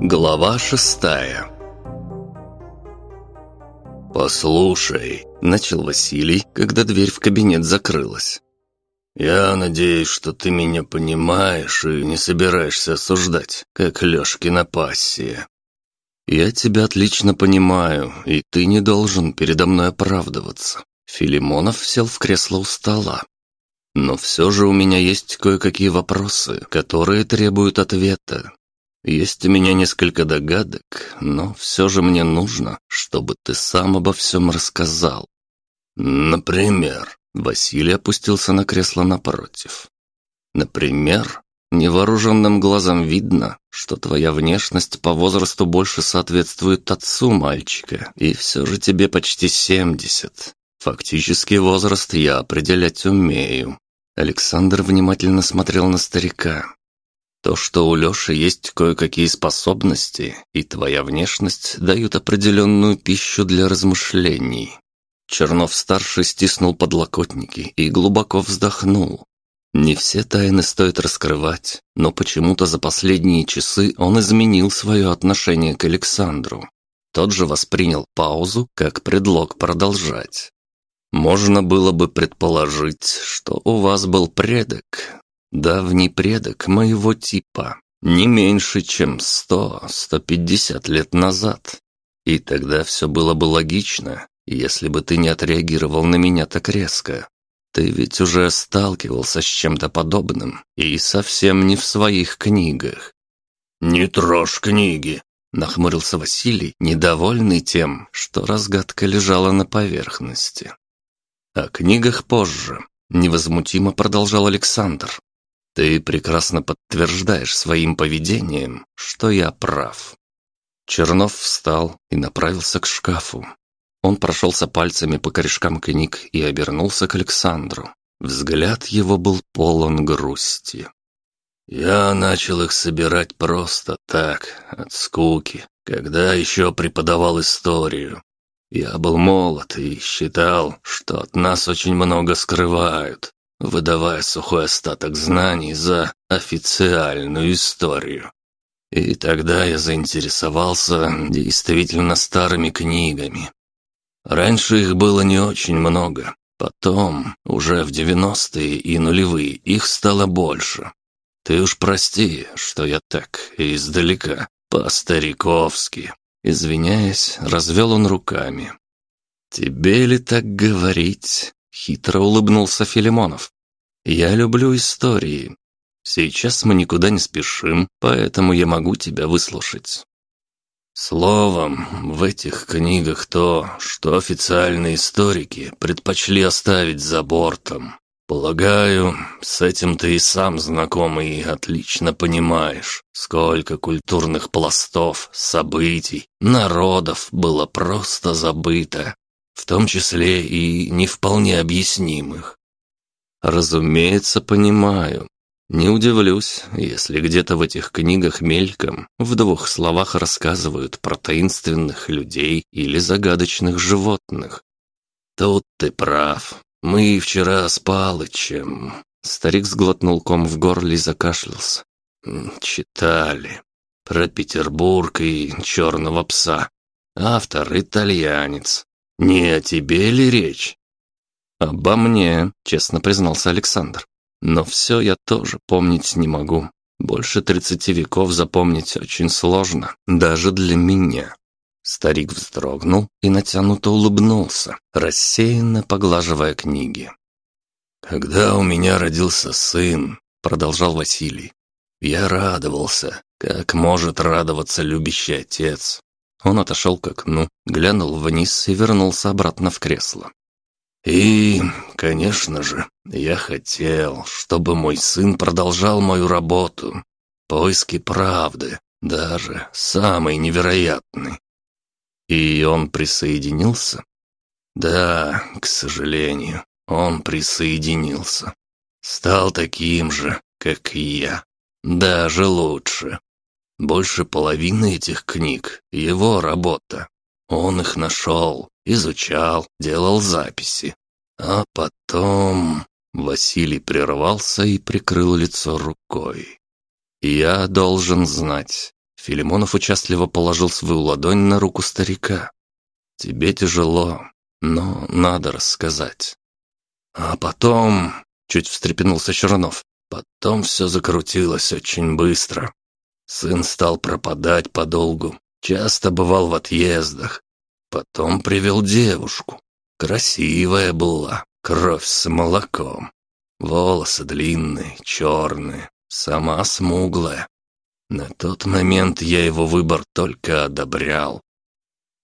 Глава шестая «Послушай», — начал Василий, когда дверь в кабинет закрылась. «Я надеюсь, что ты меня понимаешь и не собираешься осуждать, как Лёшкина пассия. Я тебя отлично понимаю, и ты не должен передо мной оправдываться». Филимонов сел в кресло у стола. «Но все же у меня есть кое-какие вопросы, которые требуют ответа. Есть у меня несколько догадок, но все же мне нужно, чтобы ты сам обо всем рассказал. Например, Василий опустился на кресло напротив. Например, невооруженным глазом видно, что твоя внешность по возрасту больше соответствует отцу мальчика, и все же тебе почти семьдесят. Фактический возраст я определять умею. Александр внимательно смотрел на старика. То, что у Лёши есть кое-какие способности, и твоя внешность дают определенную пищу для размышлений. Чернов-старший стиснул подлокотники и глубоко вздохнул. Не все тайны стоит раскрывать, но почему-то за последние часы он изменил свое отношение к Александру. Тот же воспринял паузу как предлог продолжать. Можно было бы предположить, что у вас был предок, давний предок моего типа, не меньше, чем сто-сто пятьдесят лет назад. И тогда все было бы логично, если бы ты не отреагировал на меня так резко. Ты ведь уже сталкивался с чем-то подобным и совсем не в своих книгах. «Не трожь книги», — нахмурился Василий, недовольный тем, что разгадка лежала на поверхности. «О книгах позже», — невозмутимо продолжал Александр. «Ты прекрасно подтверждаешь своим поведением, что я прав». Чернов встал и направился к шкафу. Он прошелся пальцами по корешкам книг и обернулся к Александру. Взгляд его был полон грусти. «Я начал их собирать просто так, от скуки, когда еще преподавал историю. Я был молод и считал, что от нас очень много скрывают, выдавая сухой остаток знаний за официальную историю. И тогда я заинтересовался действительно старыми книгами, Раньше их было не очень много. Потом, уже в девяностые и нулевые, их стало больше. Ты уж прости, что я так издалека, по-стариковски. Извиняясь, развел он руками. «Тебе ли так говорить?» — хитро улыбнулся Филимонов. «Я люблю истории. Сейчас мы никуда не спешим, поэтому я могу тебя выслушать. Словом, в этих книгах то, что официальные историки предпочли оставить за бортом. Полагаю, с этим ты и сам знаком и отлично понимаешь, сколько культурных пластов, событий, народов было просто забыто, в том числе и не вполне объяснимых. Разумеется, понимаю, не удивлюсь, если где-то в этих книгах мельком в двух словах рассказывают про таинственных людей или загадочных животных. Тут ты прав. Мы вчера с Палычем... Старик сглотнул ком в горле и закашлялся. Читали. Про Петербург и черного пса. Автор итальянец. Не о тебе ли речь? Обо мне, честно признался Александр. Но все я тоже помнить не могу. Больше тридцати веков запомнить очень сложно, даже для меня. Старик вздрогнул и натянуто улыбнулся, рассеянно поглаживая книги. «Когда у меня родился сын», — продолжал Василий, — «я радовался, как может радоваться любящий отец». Он отошел к окну, глянул вниз и вернулся обратно в кресло. И, конечно же, я хотел, чтобы мой сын продолжал мою работу. Поиски правды, даже самый невероятный. И он присоединился? Да, к сожалению, он присоединился. Стал таким же, как и я. Даже лучше. Больше половины этих книг — его работа. Он их нашел, изучал, делал записи. А потом... Василий прервался и прикрыл лицо рукой. «Я должен знать. Филимонов участливо положил свою ладонь на руку старика. «Тебе тяжело, но надо рассказать». «А потом...» — чуть встрепенулся Чернов. «Потом все закрутилось очень быстро. Сын стал пропадать подолгу, часто бывал в отъездах. Потом привел девушку. Красивая была, кровь с молоком. Волосы длинные, черные, сама смуглая. На тот момент я его выбор только одобрял.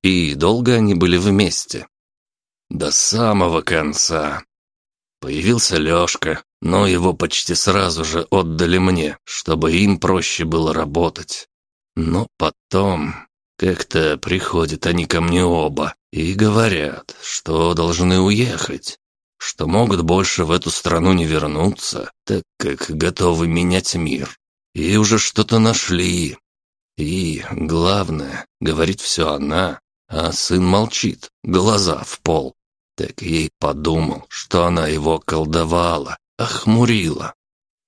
И долго они были вместе? До самого конца. Появился Лёшка, но его почти сразу же отдали мне, чтобы им проще было работать. Но потом как-то приходят они ко мне оба и говорят, что должны уехать что могут больше в эту страну не вернуться, так как готовы менять мир. И уже что-то нашли. И, главное, говорит все она, а сын молчит, глаза в пол. Так ей подумал, что она его колдовала, охмурила.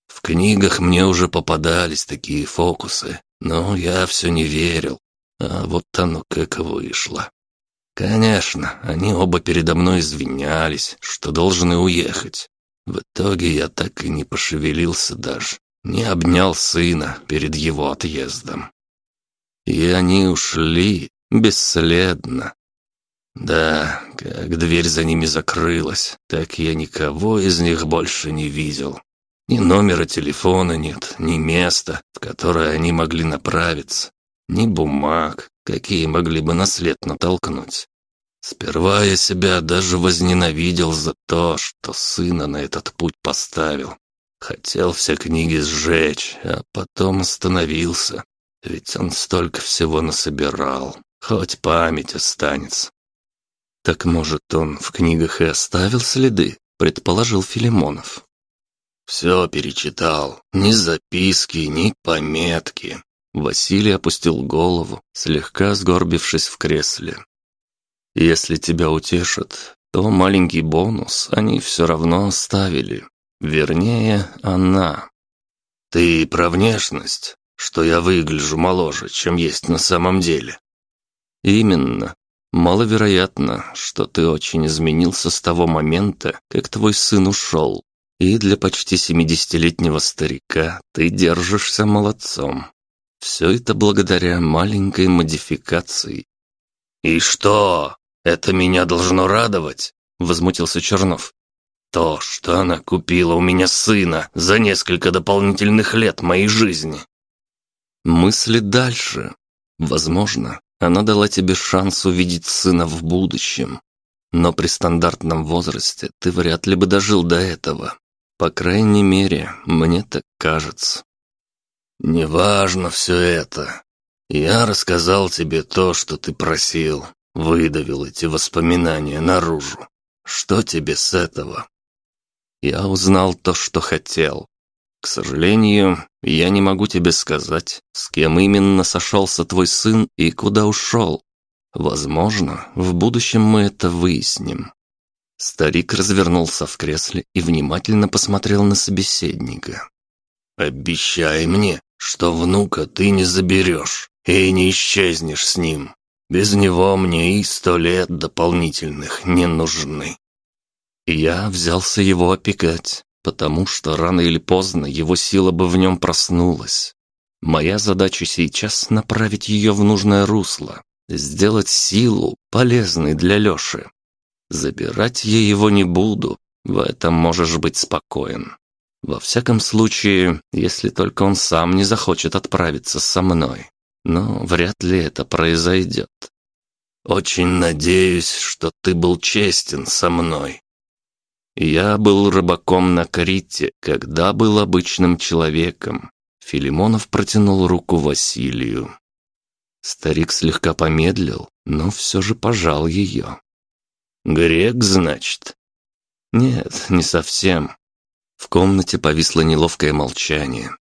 В книгах мне уже попадались такие фокусы, но я все не верил. А вот оно как вышло. Конечно, они оба передо мной извинялись, что должны уехать. В итоге я так и не пошевелился даже, не обнял сына перед его отъездом. И они ушли бесследно. Да, как дверь за ними закрылась, так я никого из них больше не видел. Ни номера телефона нет, ни места, в которое они могли направиться, ни бумаг, какие могли бы на след натолкнуть. Сперва я себя даже возненавидел за то, что сына на этот путь поставил. Хотел все книги сжечь, а потом остановился, ведь он столько всего насобирал, хоть память останется. Так может, он в книгах и оставил следы, предположил Филимонов. Все перечитал, ни записки, ни пометки. Василий опустил голову, слегка сгорбившись в кресле. «Если тебя утешат, то маленький бонус они все равно оставили. Вернее, она. Ты про внешность, что я выгляжу моложе, чем есть на самом деле. Именно. Маловероятно, что ты очень изменился с того момента, как твой сын ушел. И для почти семидесятилетнего старика ты держишься молодцом. Все это благодаря маленькой модификации. «И что? Это меня должно радовать?» — возмутился Чернов. «То, что она купила у меня сына за несколько дополнительных лет моей жизни». «Мысли дальше. Возможно, она дала тебе шанс увидеть сына в будущем. Но при стандартном возрасте ты вряд ли бы дожил до этого. По крайней мере, мне так кажется. «Неважно все это. Я рассказал тебе то, что ты просил, выдавил эти воспоминания наружу. Что тебе с этого?» «Я узнал то, что хотел. К сожалению, я не могу тебе сказать, с кем именно сошелся твой сын и куда ушел. Возможно, в будущем мы это выясним». Старик развернулся в кресле и внимательно посмотрел на собеседника. «Обещай мне, что внука ты не заберешь и не исчезнешь с ним. Без него мне и сто лет дополнительных не нужны. Я взялся его опекать, потому что рано или поздно его сила бы в нем проснулась. Моя задача сейчас направить ее в нужное русло, сделать силу полезной для Леши. Забирать я его не буду, в этом можешь быть спокоен. Во всяком случае, если только он сам не захочет отправиться со мной. Но вряд ли это произойдет. Очень надеюсь, что ты был честен со мной. Я был рыбаком на Крите, когда был обычным человеком. Филимонов протянул руку Василию. Старик слегка помедлил, но все же пожал ее. «Грек, значит?» «Нет, не совсем. В комнате повисло неловкое молчание.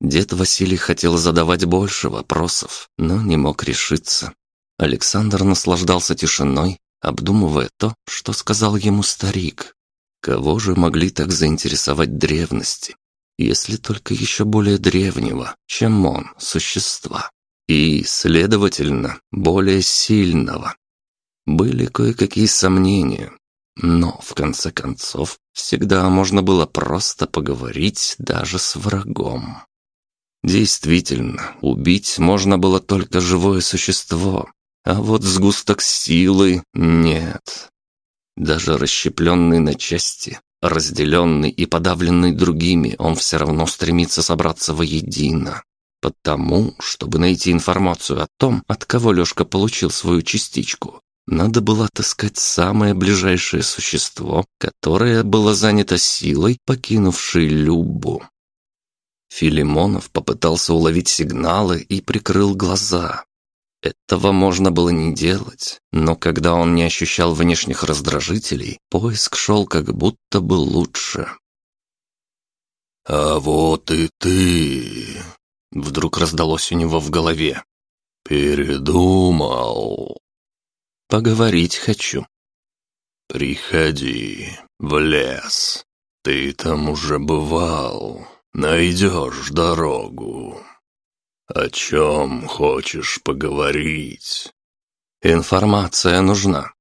Дед Василий хотел задавать больше вопросов, но не мог решиться. Александр наслаждался тишиной, обдумывая то, что сказал ему старик. Кого же могли так заинтересовать древности, если только еще более древнего, чем он, существа? и, следовательно, более сильного. Были кое-какие сомнения, но, в конце концов, всегда можно было просто поговорить даже с врагом. Действительно, убить можно было только живое существо, а вот сгусток силы нет. Даже расщепленный на части, разделенный и подавленный другими, он все равно стремится собраться воедино. Потому, чтобы найти информацию о том, от кого Лёшка получил свою частичку, надо было отыскать самое ближайшее существо, которое было занято силой, покинувшей Любу. Филимонов попытался уловить сигналы и прикрыл глаза. Этого можно было не делать, но когда он не ощущал внешних раздражителей, поиск шел как будто бы лучше. «А вот и ты!» — вдруг раздалось у него в голове. «Передумал!» «Поговорить хочу». «Приходи в лес. Ты там уже бывал. Найдешь дорогу». «О чем хочешь поговорить?» «Информация нужна».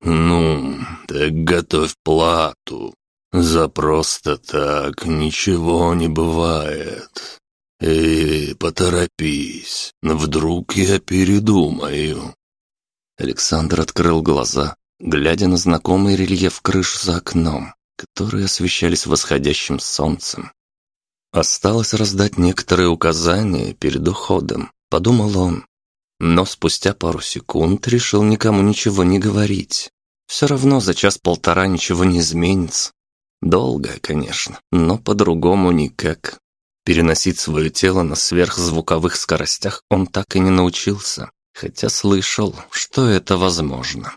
«Ну, так готовь плату. За просто так ничего не бывает. И поторопись, вдруг я передумаю». Александр открыл глаза, глядя на знакомый рельеф крыш за окном, которые освещались восходящим солнцем. Осталось раздать некоторые указания перед уходом, подумал он. Но спустя пару секунд решил никому ничего не говорить. Все равно за час-полтора ничего не изменится. Долго, конечно, но по-другому никак. Переносить свое тело на сверхзвуковых скоростях он так и не научился, хотя слышал, что это возможно.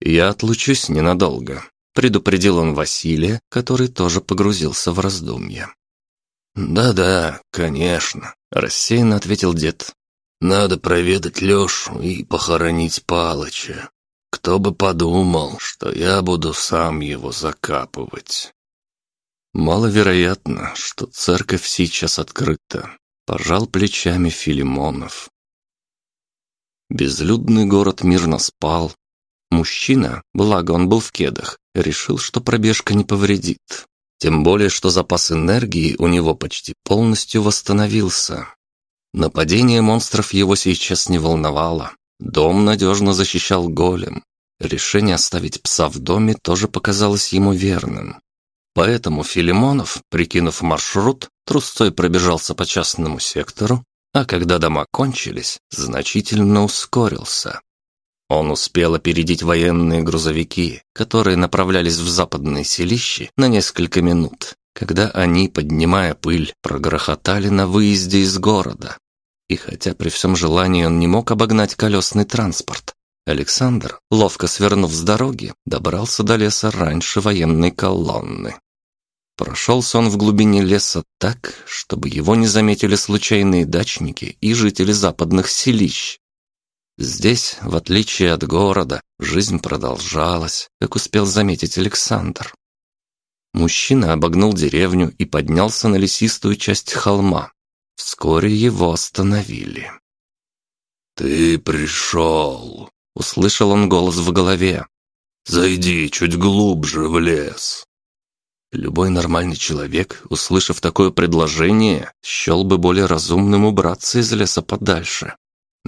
«Я отлучусь ненадолго», — предупредил он Василия, который тоже погрузился в раздумья. «Да-да, конечно», — рассеянно ответил дед. «Надо проведать Лешу и похоронить Палыча. Кто бы подумал, что я буду сам его закапывать». «Маловероятно, что церковь сейчас открыта», — пожал плечами Филимонов. Безлюдный город мирно спал. Мужчина, благо он был в кедах, решил, что пробежка не повредит. Тем более, что запас энергии у него почти полностью восстановился. Нападение монстров его сейчас не волновало. Дом надежно защищал голем. Решение оставить пса в доме тоже показалось ему верным. Поэтому Филимонов, прикинув маршрут, трусцой пробежался по частному сектору, а когда дома кончились, значительно ускорился. Он успел опередить военные грузовики, которые направлялись в западное селище на несколько минут, когда они, поднимая пыль, прогрохотали на выезде из города. И хотя при всем желании он не мог обогнать колесный транспорт, Александр, ловко свернув с дороги, добрался до леса раньше военной колонны. Прошелся он в глубине леса так, чтобы его не заметили случайные дачники и жители западных селищ, Здесь, в отличие от города, жизнь продолжалась, как успел заметить Александр. Мужчина обогнул деревню и поднялся на лесистую часть холма. Вскоре его остановили. «Ты пришел!» — услышал он голос в голове. «Зайди чуть глубже в лес». Любой нормальный человек, услышав такое предложение, счел бы более разумным убраться из леса подальше.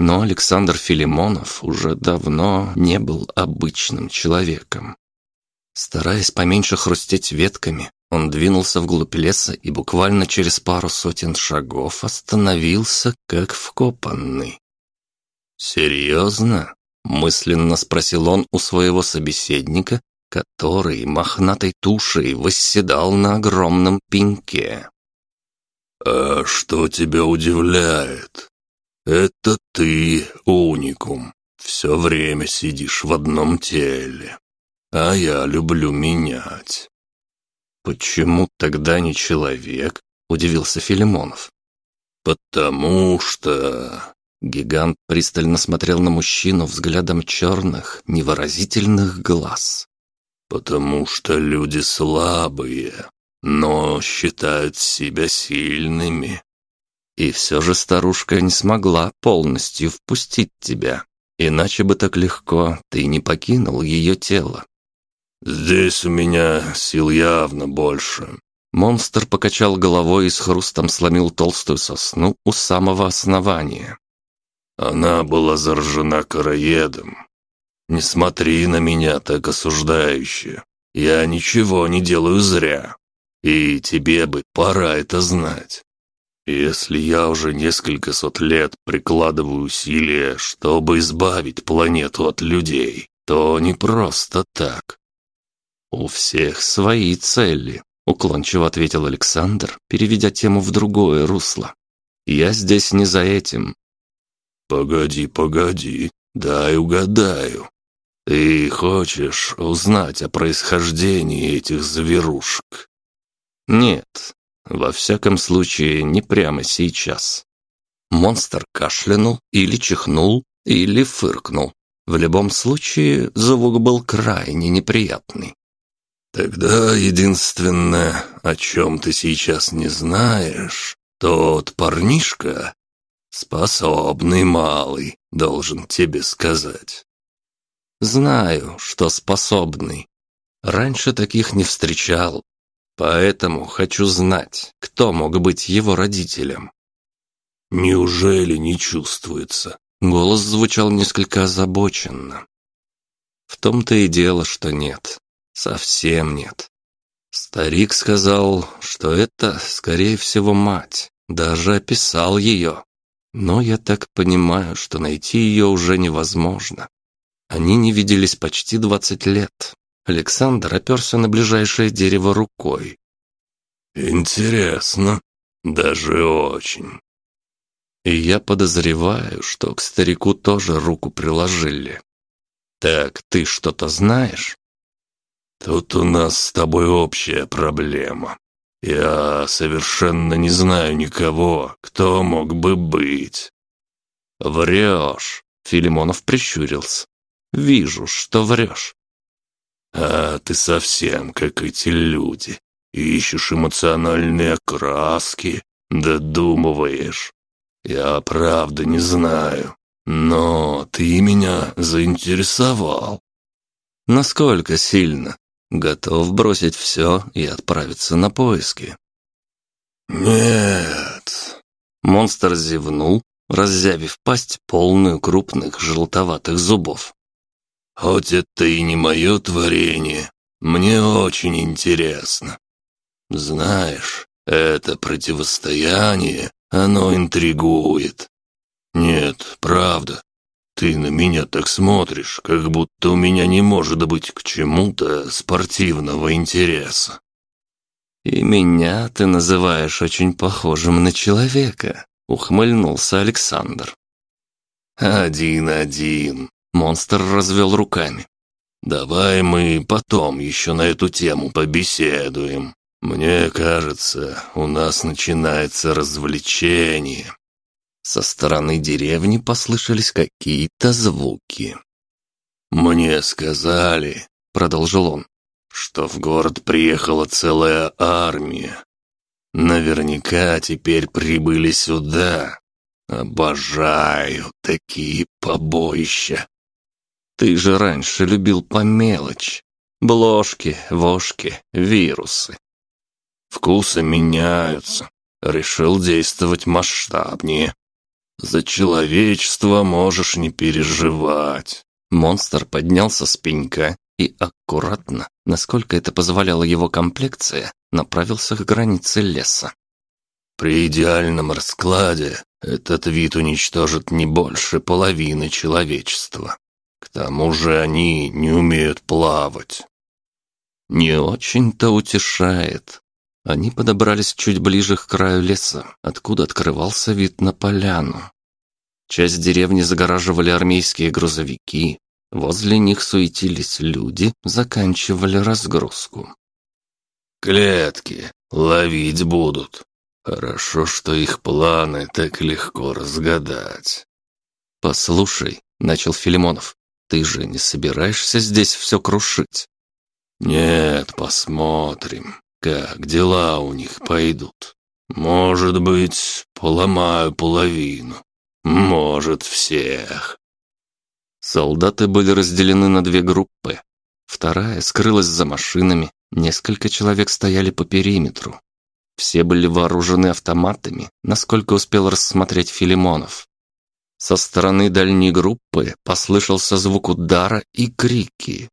Но Александр Филимонов уже давно не был обычным человеком. Стараясь поменьше хрустеть ветками, он двинулся вглубь леса и буквально через пару сотен шагов остановился, как вкопанный. «Серьезно?» — мысленно спросил он у своего собеседника, который мохнатой тушей восседал на огромном пеньке. «А что тебя удивляет?» «Это ты, уникум, все время сидишь в одном теле, а я люблю менять». «Почему тогда не человек?» – удивился Филимонов. «Потому что...» Гигант пристально смотрел на мужчину взглядом черных, невыразительных глаз. «Потому что люди слабые, но считают себя сильными. И все же старушка не смогла полностью впустить тебя. Иначе бы так легко ты не покинул ее тело. «Здесь у меня сил явно больше». Монстр покачал головой и с хрустом сломил толстую сосну у самого основания. Она была заражена короедом. Не смотри на меня так осуждающе. Я ничего не делаю зря. И тебе бы пора это знать. Если я уже несколько сот лет прикладываю усилия, чтобы избавить планету от людей, то не просто так. «У всех свои цели», — уклончиво ответил Александр, переведя тему в другое русло. «Я здесь не за этим». «Погоди, погоди, дай угадаю. Ты хочешь узнать о происхождении этих зверушек?» «Нет, во всяком случае, не прямо сейчас». Монстр кашлянул или чихнул, или фыркнул. В любом случае, звук был крайне неприятный. Тогда единственное, о чем ты сейчас не знаешь, тот парнишка, способный малый, должен тебе сказать. Знаю, что способный. Раньше таких не встречал, поэтому хочу знать, кто мог быть его родителем. Неужели не чувствуется? Голос звучал несколько озабоченно. В том-то и дело, что нет. Совсем нет. Старик сказал, что это, скорее всего, мать. Даже описал ее. Но я так понимаю, что найти ее уже невозможно. Они не виделись почти двадцать лет. Александр оперся на ближайшее дерево рукой. «Интересно. Даже очень». И я подозреваю, что к старику тоже руку приложили. «Так ты что-то знаешь?» «Тут у нас с тобой общая проблема. Я совершенно не знаю никого, кто мог бы быть». «Врешь», — Филимонов прищурился. «Вижу, что врешь». «А ты совсем как эти люди. Ищешь эмоциональные окраски, додумываешь. Я правда не знаю, но ты меня заинтересовал». «Насколько сильно?» Готов бросить все и отправиться на поиски. «Нет». Монстр зевнул, раззявив пасть, полную крупных желтоватых зубов. «Хоть это и не мое творение, мне очень интересно. Знаешь, это противостояние, оно интригует. Нет, правда, «Ты на меня так смотришь, как будто у меня не может быть к чему-то спортивного интереса». «И меня ты называешь очень похожим на человека», — ухмыльнулся Александр. «Один-один», — монстр развел руками. «Давай мы потом еще на эту тему побеседуем. Мне кажется, у нас начинается развлечение». Со стороны деревни послышались какие-то звуки. «Мне сказали», — продолжил он, — «что в город приехала целая армия. Наверняка теперь прибыли сюда. Обожаю такие побоища». «Ты же раньше любил по мелочь. Бложки, вошки, вирусы». «Вкусы меняются. Решил действовать масштабнее. За человечество можешь не переживать». Монстр поднялся с пенька и аккуратно, насколько это позволяла его комплекция, направился к границе леса. «При идеальном раскладе этот вид уничтожит не больше половины человечества. К тому же они не умеют плавать». «Не очень-то утешает», они подобрались чуть ближе к краю леса, откуда открывался вид на поляну. Часть деревни загораживали армейские грузовики, возле них суетились люди, заканчивали разгрузку. «Клетки ловить будут. Хорошо, что их планы так легко разгадать». «Послушай», — начал Филимонов, — «ты же не собираешься здесь все крушить?» «Нет, посмотрим как дела у них пойдут. Может быть, поломаю половину. Может, всех. Солдаты были разделены на две группы. Вторая скрылась за машинами, несколько человек стояли по периметру. Все были вооружены автоматами, насколько успел рассмотреть Филимонов. Со стороны дальней группы послышался звук удара и крики.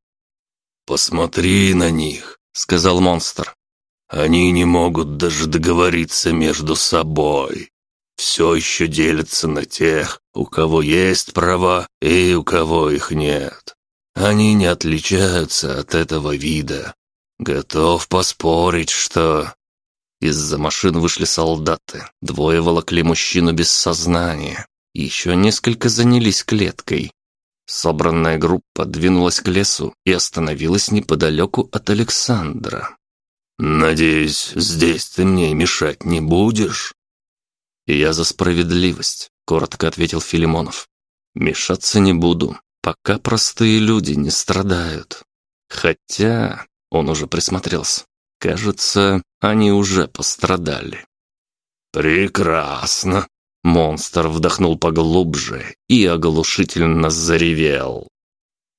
«Посмотри на них», — сказал монстр. «Они не могут даже договориться между собой. Все еще делятся на тех, у кого есть права и у кого их нет. Они не отличаются от этого вида. Готов поспорить, что...» Из-за машин вышли солдаты. Двое волокли мужчину без сознания. Еще несколько занялись клеткой. Собранная группа двинулась к лесу и остановилась неподалеку от Александра. «Надеюсь, здесь ты мне мешать не будешь?» «Я за справедливость», — коротко ответил Филимонов. «Мешаться не буду, пока простые люди не страдают. Хотя...» — он уже присмотрелся. «Кажется, они уже пострадали». «Прекрасно», Монстр вдохнул поглубже и оглушительно заревел.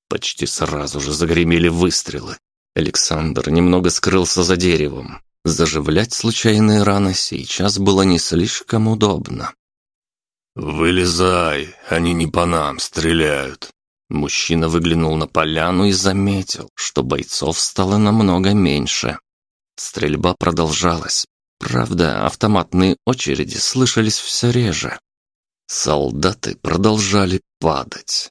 Почти сразу же загремели выстрелы. Александр немного скрылся за деревом. Заживлять случайные раны сейчас было не слишком удобно. «Вылезай, они не по нам стреляют». Мужчина выглянул на поляну и заметил, что бойцов стало намного меньше. Стрельба продолжалась, Правда, автоматные очереди слышались все реже. Солдаты продолжали падать.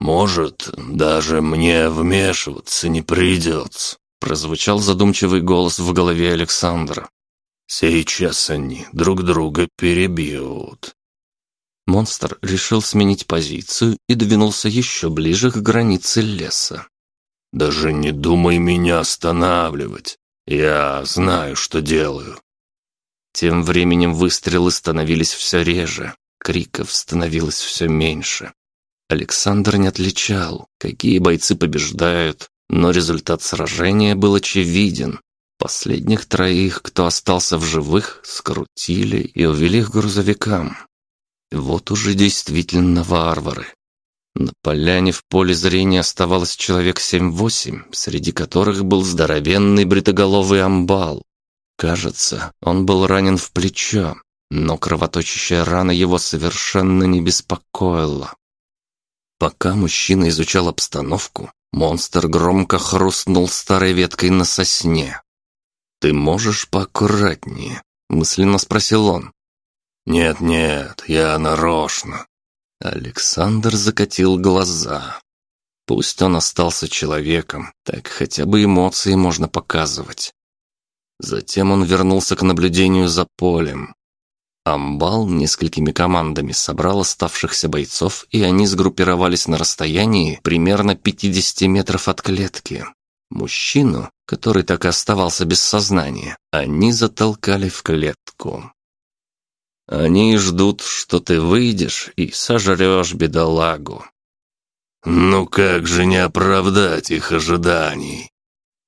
«Может, даже мне вмешиваться не придется», прозвучал задумчивый голос в голове Александра. «Сейчас они друг друга перебьют». Монстр решил сменить позицию и двинулся еще ближе к границе леса. «Даже не думай меня останавливать. «Я знаю, что делаю». Тем временем выстрелы становились все реже, криков становилось все меньше. Александр не отличал, какие бойцы побеждают, но результат сражения был очевиден. Последних троих, кто остался в живых, скрутили и увели к грузовикам. Вот уже действительно варвары. На поляне в поле зрения оставалось человек семь-восемь, среди которых был здоровенный бритоголовый амбал. Кажется, он был ранен в плечо, но кровоточащая рана его совершенно не беспокоила. Пока мужчина изучал обстановку, монстр громко хрустнул старой веткой на сосне. «Ты можешь поаккуратнее?» – мысленно спросил он. «Нет-нет, я нарочно. Александр закатил глаза. Пусть он остался человеком, так хотя бы эмоции можно показывать. Затем он вернулся к наблюдению за полем. Амбал несколькими командами собрал оставшихся бойцов, и они сгруппировались на расстоянии примерно 50 метров от клетки. Мужчину, который так и оставался без сознания, они затолкали в клетку. Они ждут, что ты выйдешь и сожрешь бедолагу. Ну как же не оправдать их ожиданий?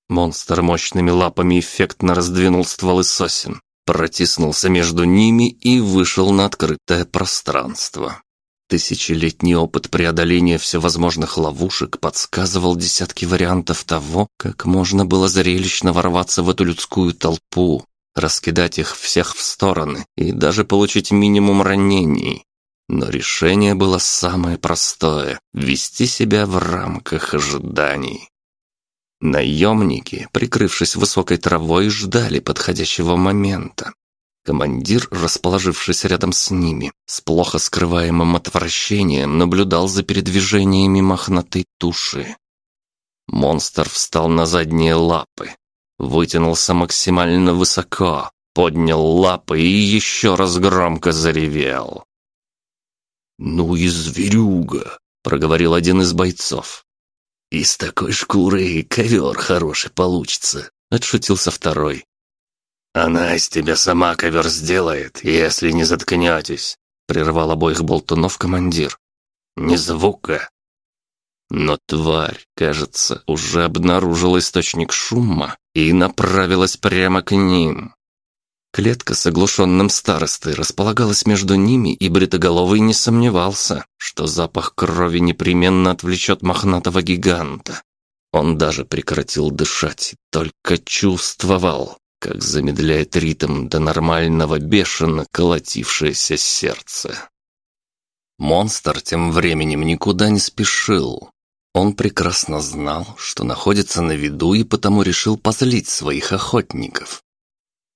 Монстр мощными лапами эффектно раздвинул стволы сосен, протиснулся между ними и вышел на открытое пространство. Тысячелетний опыт преодоления всевозможных ловушек подсказывал десятки вариантов того, как можно было зрелищно ворваться в эту людскую толпу, раскидать их всех в стороны и даже получить минимум ранений. Но решение было самое простое – вести себя в рамках ожиданий. Наемники, прикрывшись высокой травой, ждали подходящего момента. Командир, расположившись рядом с ними, с плохо скрываемым отвращением наблюдал за передвижениями мохнатой туши. Монстр встал на задние лапы, вытянулся максимально высоко, поднял лапы и еще раз громко заревел. «Ну и зверюга!» — проговорил один из бойцов. «Из такой шкуры ковер хороший получится», — отшутился второй. «Она из тебя сама ковер сделает, если не заткнетесь», — прервал обоих болтунов командир. «Ни звука, но тварь, кажется, уже обнаружила источник шума и направилась прямо к ним. Клетка с оглушенным старостой располагалась между ними, и Бритоголовый не сомневался, что запах крови непременно отвлечет мохнатого гиганта. Он даже прекратил дышать только чувствовал, как замедляет ритм до нормального бешено колотившееся сердце. Монстр тем временем никуда не спешил. Он прекрасно знал, что находится на виду и потому решил позлить своих охотников.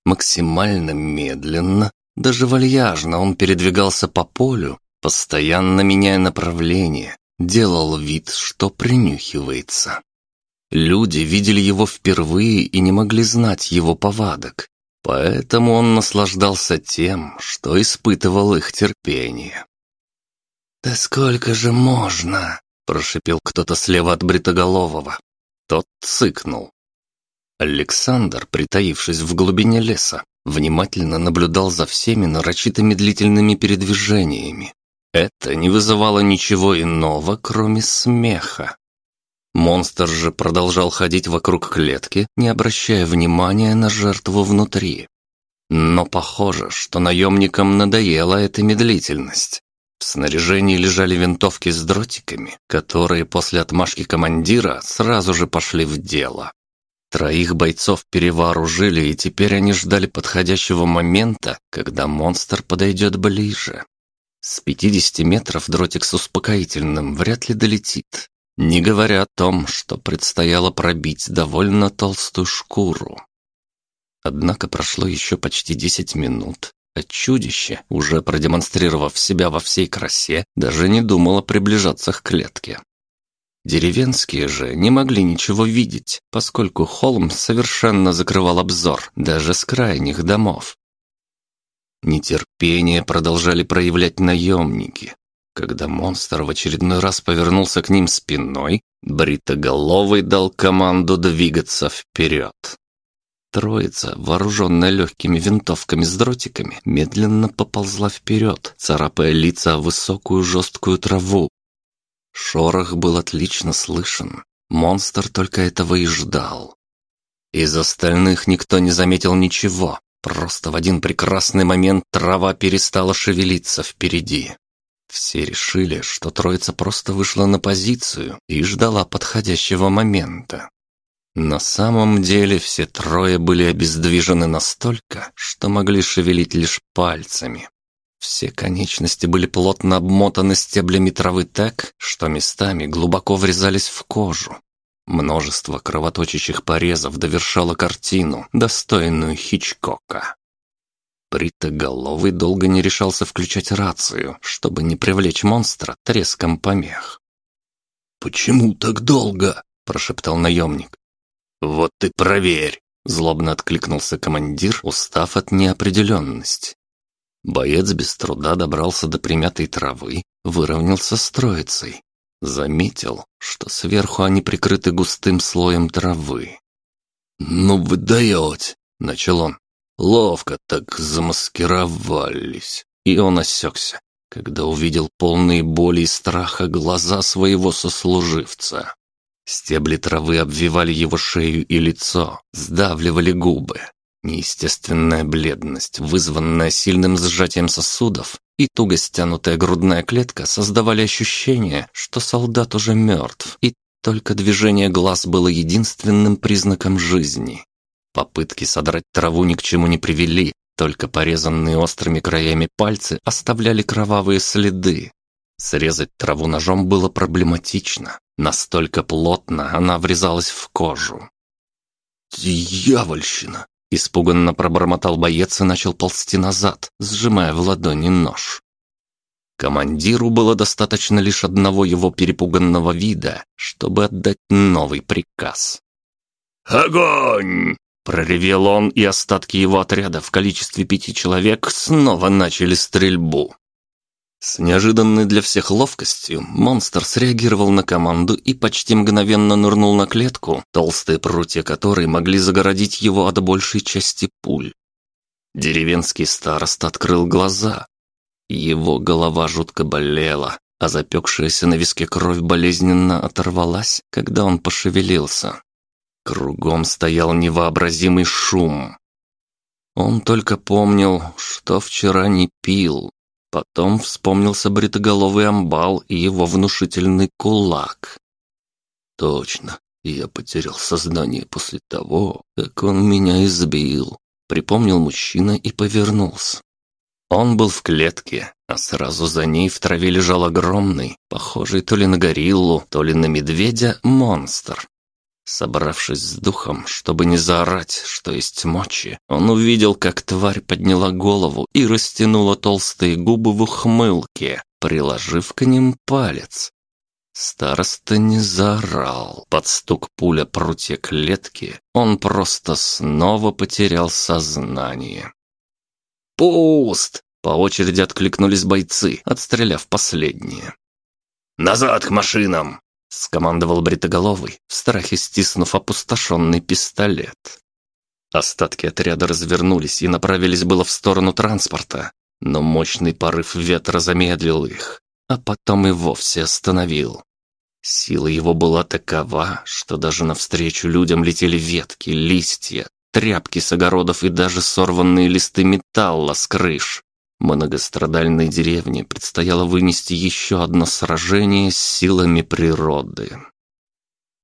Максимально медленно, даже вальяжно он передвигался по полю, постоянно меняя направление, делал вид, что принюхивается. Люди видели его впервые и не могли знать его повадок, поэтому он наслаждался тем, что испытывал их терпение. «Да сколько же можно?» – прошипел кто-то слева от Бритоголового. Тот цыкнул. Александр, притаившись в глубине леса, внимательно наблюдал за всеми нарочито медлительными передвижениями. Это не вызывало ничего иного, кроме смеха. Монстр же продолжал ходить вокруг клетки, не обращая внимания на жертву внутри. Но похоже, что наемникам надоела эта медлительность. В снаряжении лежали винтовки с дротиками, которые после отмашки командира сразу же пошли в дело. Троих бойцов перевооружили, и теперь они ждали подходящего момента, когда монстр подойдет ближе. С 50 метров дротик с успокоительным вряд ли долетит, не говоря о том, что предстояло пробить довольно толстую шкуру. Однако прошло еще почти 10 минут, а чудище, уже продемонстрировав себя во всей красе, даже не думало приближаться к клетке. Деревенские же не могли ничего видеть, поскольку холм совершенно закрывал обзор, даже с крайних домов. Нетерпение продолжали проявлять наемники. Когда монстр в очередной раз повернулся к ним спиной, Бритоголовый дал команду двигаться вперед. Троица, вооруженная легкими винтовками с дротиками, медленно поползла вперед, царапая лица о высокую жесткую траву, Шорох был отлично слышен. Монстр только этого и ждал. Из остальных никто не заметил ничего. Просто в один прекрасный момент трава перестала шевелиться впереди. Все решили, что троица просто вышла на позицию и ждала подходящего момента. На самом деле все трое были обездвижены настолько, что могли шевелить лишь пальцами. Все конечности были плотно обмотаны стеблями травы так, что местами глубоко врезались в кожу. Множество кровоточащих порезов довершало картину, достойную Хичкока. Бритоголовый долго не решался включать рацию, чтобы не привлечь монстра треском помех. «Почему так долго?» – прошептал наемник. «Вот ты проверь!» – злобно откликнулся командир, устав от неопределенности. Боец без труда добрался до примятой травы, выровнялся с троицей. Заметил, что сверху они прикрыты густым слоем травы. «Ну вы даете!» — начал он. «Ловко так замаскировались!» И он осекся, когда увидел полные боли и страха глаза своего сослуживца. Стебли травы обвивали его шею и лицо, сдавливали губы. Неестественная бледность, вызванная сильным сжатием сосудов, и туго стянутая грудная клетка создавали ощущение, что солдат уже мертв, и только движение глаз было единственным признаком жизни. Попытки содрать траву ни к чему не привели, только порезанные острыми краями пальцы оставляли кровавые следы. Срезать траву ножом было проблематично, настолько плотно она врезалась в кожу. «Дьявольщина!» Испуганно пробормотал боец и начал ползти назад, сжимая в ладони нож. Командиру было достаточно лишь одного его перепуганного вида, чтобы отдать новый приказ. «Огонь!» Проревел он, и остатки его отряда в количестве пяти человек снова начали стрельбу. С неожиданной для всех ловкостью монстр среагировал на команду и почти мгновенно нырнул на клетку, толстые прутья которой могли загородить его от большей части пуль. Деревенский староста открыл глаза. Его голова жутко болела, а запекшаяся на виске кровь болезненно оторвалась, когда он пошевелился. Кругом стоял невообразимый шум. Он только помнил, что вчера не пил. Потом вспомнился бритоголовый амбал и его внушительный кулак. Точно, я потерял сознание после того, как он меня избил. Припомнил мужчина и повернулся. Он был в клетке, а сразу за ней в траве лежал огромный, похожий то ли на гориллу, то ли на медведя, монстр. Собравшись с духом, чтобы не заорать, что есть мочи, он увидел, как тварь подняла голову и растянула толстые губы в ухмылке, приложив к ним палец. Староста не заорал. Под стук пуля прутья клетки он просто снова потерял сознание. «Пуст!» — по очереди откликнулись бойцы, отстреляв последние. «Назад к машинам!» — скомандовал Бритоголовый, в страхе стиснув опустошенный пистолет. Остатки отряда развернулись и направились было в сторону транспорта, но мощный порыв ветра замедлил их, а потом и вовсе остановил. Сила его была такова, что даже навстречу людям летели ветки, листья, тряпки с огородов и даже сорванные листы металла с крыш. Многострадальной деревне предстояло вынести еще одно сражение с силами природы.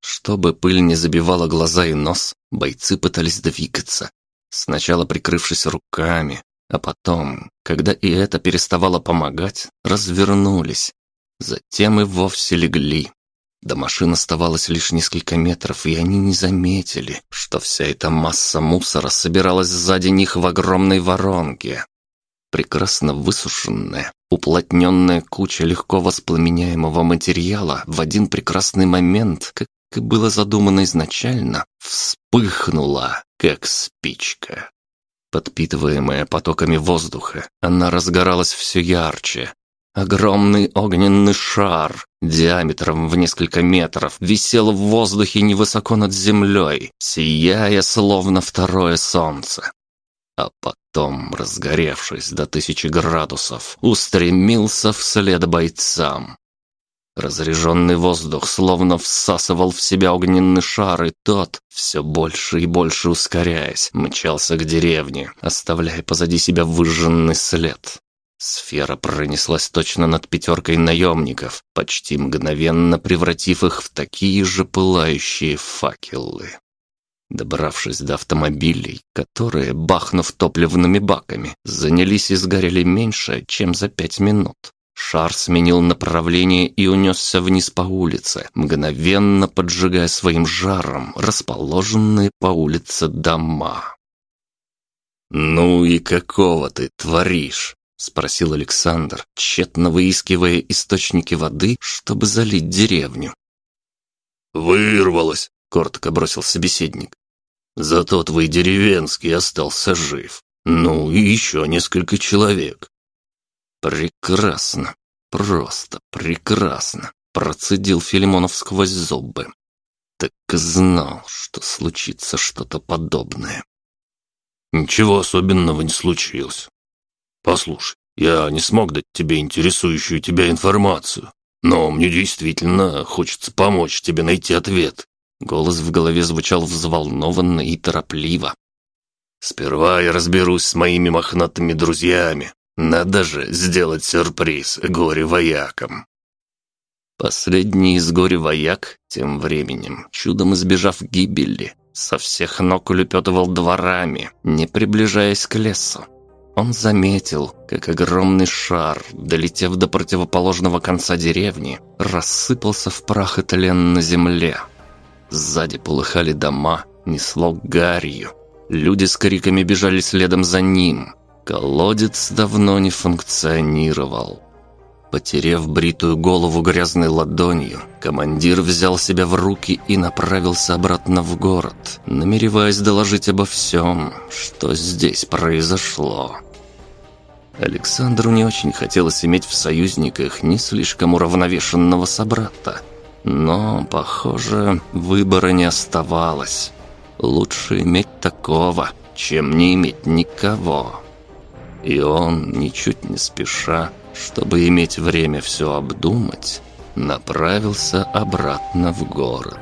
Чтобы пыль не забивала глаза и нос, бойцы пытались двигаться, сначала прикрывшись руками, а потом, когда и это переставало помогать, развернулись, затем и вовсе легли, до машин оставалось лишь несколько метров, и они не заметили, что вся эта масса мусора собиралась сзади них в огромной воронке. Прекрасно высушенная, уплотненная куча легко воспламеняемого материала в один прекрасный момент, как и было задумано изначально, вспыхнула, как спичка. Подпитываемая потоками воздуха, она разгоралась все ярче, Огромный огненный шар диаметром в несколько метров висел в воздухе невысоко над землей, сияя словно второе солнце. А потом, разгоревшись до тысячи градусов, устремился вслед бойцам. Разреженный воздух словно всасывал в себя огненный шар, и тот, все больше и больше ускоряясь, мчался к деревне, оставляя позади себя выжженный след. Сфера пронеслась точно над пятеркой наемников, почти мгновенно превратив их в такие же пылающие факелы. Добравшись до автомобилей, которые, бахнув топливными баками, занялись и сгорели меньше, чем за пять минут, шар сменил направление и унесся вниз по улице, мгновенно поджигая своим жаром расположенные по улице дома. «Ну и какого ты творишь?» — спросил Александр, тщетно выискивая источники воды, чтобы залить деревню. «Вырвалось!» — коротко бросил собеседник. «Зато твой деревенский остался жив. Ну и еще несколько человек». «Прекрасно, просто прекрасно!» — процедил Филимонов сквозь зубы. «Так и знал, что случится что-то подобное». «Ничего особенного не случилось. Послушай, я не смог дать тебе интересующую тебя информацию, но мне действительно хочется помочь тебе найти ответ. Голос в голове звучал взволнованно и торопливо. Сперва я разберусь с моими мохнатыми друзьями. Надо же сделать сюрприз горе-воякам. Последний из горе-вояк, тем временем, чудом избежав гибели, со всех ног улепетывал дворами, не приближаясь к лесу. Он заметил, как огромный шар, долетев до противоположного конца деревни, рассыпался в прах и тлен на земле. Сзади полыхали дома, несло гарью. Люди с криками бежали следом за ним. Колодец давно не функционировал. Потерев бритую голову грязной ладонью, командир взял себя в руки и направился обратно в город, намереваясь доложить обо всем, что здесь произошло. Александру не очень хотелось иметь в союзниках не слишком уравновешенного собрата. Но, похоже, выбора не оставалось. Лучше иметь такого, чем не иметь никого. И он, ничуть не спеша, чтобы иметь время все обдумать, направился обратно в город.